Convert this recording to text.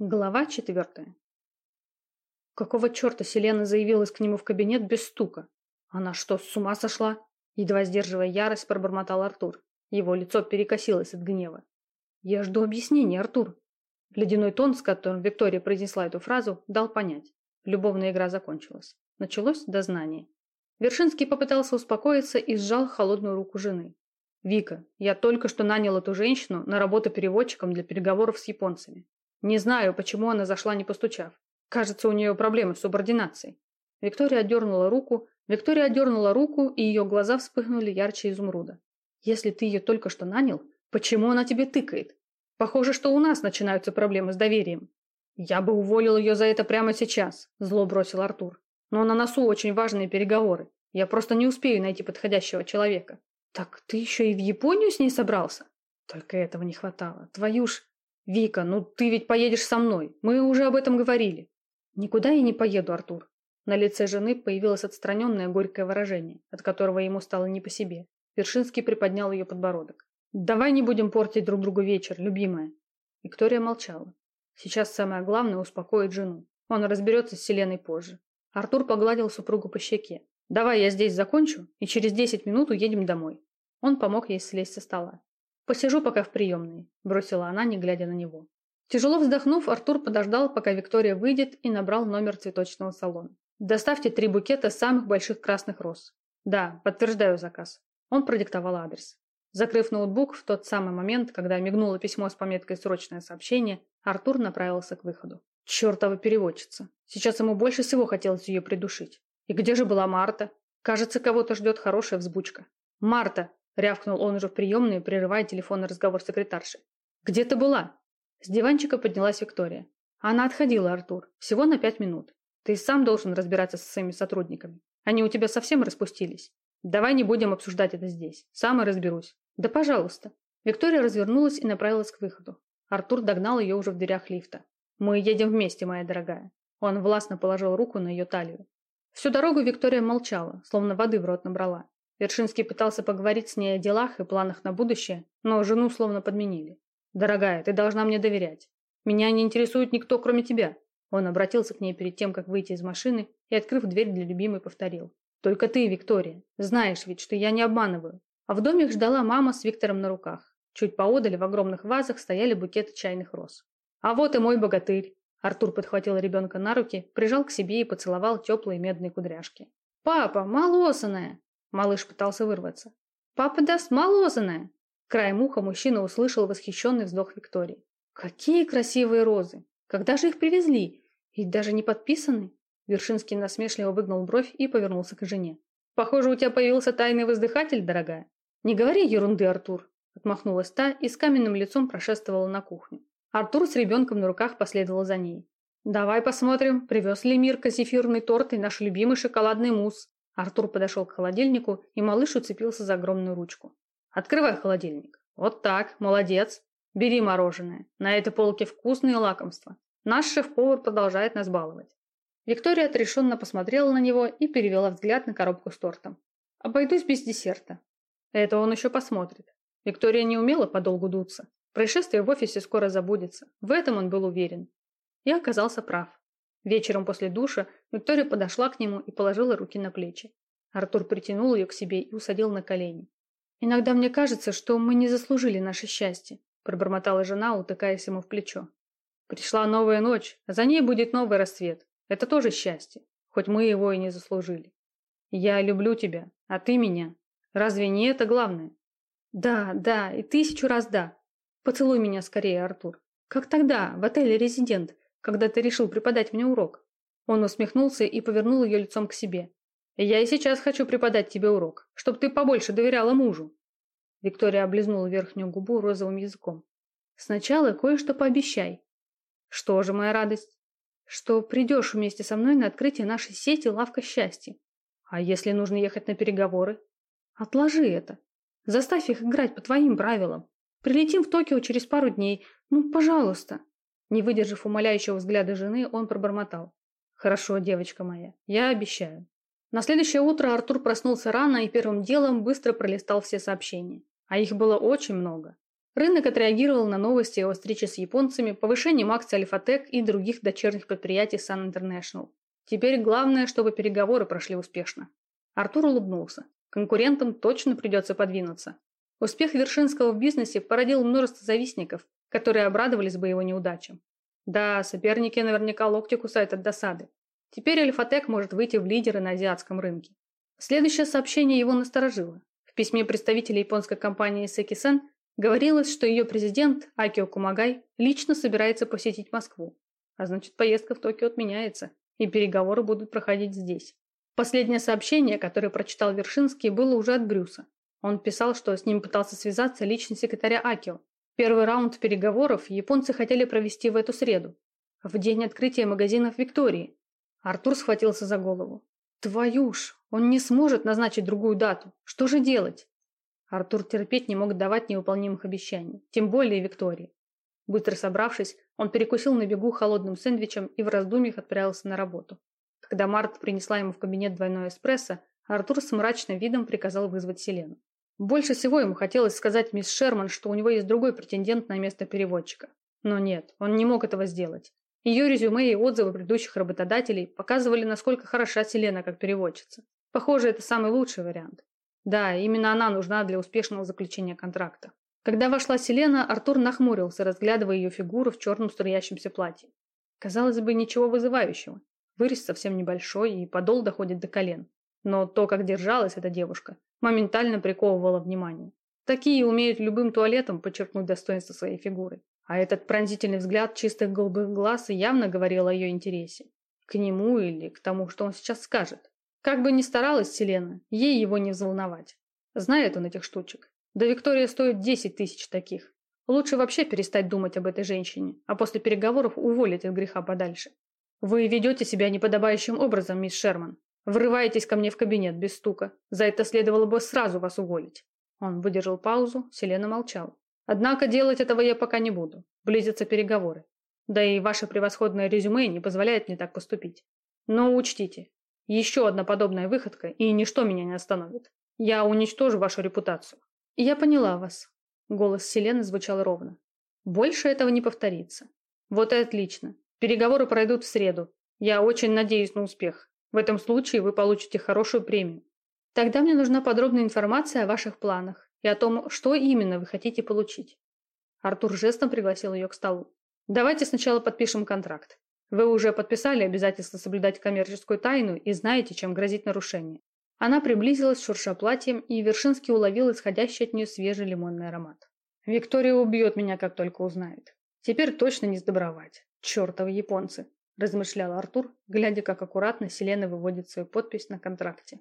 Глава четвертая. Какого черта Селена заявилась к нему в кабинет без стука? Она что, с ума сошла? Едва сдерживая ярость, пробормотал Артур. Его лицо перекосилось от гнева. Я жду объяснений, Артур. Ледяной тон, с которым Виктория произнесла эту фразу, дал понять. Любовная игра закончилась. Началось дознание. Вершинский попытался успокоиться и сжал холодную руку жены. «Вика, я только что нанял эту женщину на работу переводчиком для переговоров с японцами. Не знаю, почему она зашла не постучав. Кажется, у нее проблемы с субординацией. Виктория отдернула руку, Виктория отдернула руку, и ее глаза вспыхнули ярче изумруда. Если ты ее только что нанял, почему она тебе тыкает? Похоже, что у нас начинаются проблемы с доверием. Я бы уволил ее за это прямо сейчас, зло бросил Артур. Но на носу очень важные переговоры. Я просто не успею найти подходящего человека. Так ты еще и в Японию с ней собрался? Только этого не хватало. Твою ж... «Вика, ну ты ведь поедешь со мной. Мы уже об этом говорили». «Никуда я не поеду, Артур». На лице жены появилось отстраненное горькое выражение, от которого ему стало не по себе. Вершинский приподнял ее подбородок. «Давай не будем портить друг другу вечер, любимая». Виктория молчала. Сейчас самое главное – успокоить жену. Он разберется с Селеной позже. Артур погладил супругу по щеке. «Давай я здесь закончу, и через десять минут уедем домой». Он помог ей слезть со стола. «Посижу пока в приемной», – бросила она, не глядя на него. Тяжело вздохнув, Артур подождал, пока Виктория выйдет и набрал номер цветочного салона. «Доставьте три букета самых больших красных роз». «Да, подтверждаю заказ». Он продиктовал адрес. Закрыв ноутбук в тот самый момент, когда мигнуло письмо с пометкой «Срочное сообщение», Артур направился к выходу. Чертова переводчица. Сейчас ему больше всего хотелось ее придушить. И где же была Марта? Кажется, кого-то ждет хорошая взбучка. «Марта!» Рявкнул он уже в приемную, прерывая телефонный разговор секретарши. «Где ты была?» С диванчика поднялась Виктория. Она отходила, Артур. Всего на пять минут. Ты сам должен разбираться со своими сотрудниками. Они у тебя совсем распустились. Давай не будем обсуждать это здесь. Сам и разберусь. Да пожалуйста. Виктория развернулась и направилась к выходу. Артур догнал ее уже в дверях лифта. «Мы едем вместе, моя дорогая». Он властно положил руку на ее талию. Всю дорогу Виктория молчала, словно воды в рот набрала. Вершинский пытался поговорить с ней о делах и планах на будущее, но жену словно подменили. «Дорогая, ты должна мне доверять. Меня не интересует никто, кроме тебя». Он обратился к ней перед тем, как выйти из машины, и, открыв дверь для любимой, повторил. «Только ты, Виктория. Знаешь ведь, что я не обманываю». А в доме их ждала мама с Виктором на руках. Чуть поодаль в огромных вазах стояли букеты чайных роз. «А вот и мой богатырь!» Артур подхватил ребенка на руки, прижал к себе и поцеловал теплые медные кудряшки. «Папа, малосаная!» Малыш пытался вырваться. «Папа даст молозаное!» Краем уха мужчина услышал восхищенный вздох Виктории. «Какие красивые розы! Когда же их привезли? И даже не подписаны?» Вершинский насмешливо выгнал бровь и повернулся к жене. «Похоже, у тебя появился тайный воздыхатель, дорогая». «Не говори ерунды, Артур!» Отмахнулась та и с каменным лицом прошествовала на кухню. Артур с ребенком на руках последовал за ней. «Давай посмотрим, привез ли Мирка зефирный торт и наш любимый шоколадный мусс. Артур подошел к холодильнику, и малыш уцепился за огромную ручку. «Открывай холодильник. Вот так, молодец. Бери мороженое. На этой полке вкусные лакомства. Наш шеф-повар продолжает нас баловать». Виктория отрешенно посмотрела на него и перевела взгляд на коробку с тортом. «Обойдусь без десерта». Это он еще посмотрит. Виктория не умела подолгу дуться. Происшествие в офисе скоро забудется. В этом он был уверен. И оказался прав. Вечером после душа Виктория подошла к нему и положила руки на плечи. Артур притянул ее к себе и усадил на колени. «Иногда мне кажется, что мы не заслужили наше счастье», пробормотала жена, утыкаясь ему в плечо. «Пришла новая ночь, а за ней будет новый рассвет. Это тоже счастье, хоть мы его и не заслужили. Я люблю тебя, а ты меня. Разве не это главное?» «Да, да, и тысячу раз да. Поцелуй меня скорее, Артур. Как тогда, в отеле «Резидент», когда ты решил преподать мне урок?» Он усмехнулся и повернул ее лицом к себе. «Я и сейчас хочу преподать тебе урок, чтобы ты побольше доверяла мужу». Виктория облизнула верхнюю губу розовым языком. «Сначала кое-что пообещай». «Что же, моя радость?» «Что придешь вместе со мной на открытие нашей сети «Лавка счастья». А если нужно ехать на переговоры?» «Отложи это. Заставь их играть по твоим правилам. Прилетим в Токио через пару дней. Ну, пожалуйста». Не выдержав умоляющего взгляда жены, он пробормотал. «Хорошо, девочка моя, я обещаю». На следующее утро Артур проснулся рано и первым делом быстро пролистал все сообщения. А их было очень много. Рынок отреагировал на новости о встрече с японцами, повышением акций Альфатек и других дочерних предприятий Sun International. Теперь главное, чтобы переговоры прошли успешно. Артур улыбнулся. Конкурентам точно придется подвинуться. Успех Вершинского в бизнесе породил множество завистников, которые обрадовались бы его неудачам. Да, соперники наверняка локти кусают от досады. Теперь Альфатек может выйти в лидеры на азиатском рынке. Следующее сообщение его насторожило. В письме представителя японской компании Секисен говорилось, что ее президент Акио Кумагай лично собирается посетить Москву. А значит, поездка в Токио отменяется, и переговоры будут проходить здесь. Последнее сообщение, которое прочитал Вершинский, было уже от Брюса. Он писал, что с ним пытался связаться личный секретаря Акио. Первый раунд переговоров японцы хотели провести в эту среду, в день открытия магазинов Виктории. Артур схватился за голову. «Твою ж! Он не сможет назначить другую дату! Что же делать?» Артур терпеть не мог давать невыполнимых обещаний, тем более Виктории. Быстро собравшись, он перекусил на бегу холодным сэндвичем и в раздумьях отправился на работу. Когда Март принесла ему в кабинет двойной эспрессо, Артур с мрачным видом приказал вызвать Селену. Больше всего ему хотелось сказать мисс Шерман, что у него есть другой претендент на место переводчика. Но нет, он не мог этого сделать. Ее резюме и отзывы предыдущих работодателей показывали, насколько хороша Селена как переводчица. Похоже, это самый лучший вариант. Да, именно она нужна для успешного заключения контракта. Когда вошла Селена, Артур нахмурился, разглядывая ее фигуру в черном струящемся платье. Казалось бы, ничего вызывающего. Вырез совсем небольшой, и подол доходит до колен. Но то, как держалась эта девушка, моментально приковывало внимание. Такие умеют любым туалетом подчеркнуть достоинство своей фигуры. А этот пронзительный взгляд чистых голубых глаз явно говорил о ее интересе. К нему или к тому, что он сейчас скажет. Как бы ни старалась Селена, ей его не взволновать. Знает он этих штучек. Да Виктория стоит 10 тысяч таких. Лучше вообще перестать думать об этой женщине, а после переговоров уволить от греха подальше. Вы ведете себя неподобающим образом, мисс Шерман. Врываетесь ко мне в кабинет без стука. За это следовало бы сразу вас уволить. Он выдержал паузу, Селена молчал. Однако делать этого я пока не буду. Близятся переговоры. Да и ваше превосходное резюме не позволяет мне так поступить. Но учтите, еще одна подобная выходка, и ничто меня не остановит. Я уничтожу вашу репутацию. Я поняла вас. Голос Селены звучал ровно. Больше этого не повторится. Вот и отлично. Переговоры пройдут в среду. Я очень надеюсь на успех. В этом случае вы получите хорошую премию. Тогда мне нужна подробная информация о ваших планах и о том, что именно вы хотите получить. Артур жестом пригласил ее к столу. Давайте сначала подпишем контракт. Вы уже подписали обязательство соблюдать коммерческую тайну и знаете, чем грозит нарушение. Она приблизилась, шурша платьем, и Вершинский уловил исходящий от нее свежий лимонный аромат. Виктория убьет меня, как только узнает. Теперь точно не сдобровать. Чертовы японцы размышлял Артур, глядя, как аккуратно Селена выводит свою подпись на контракте.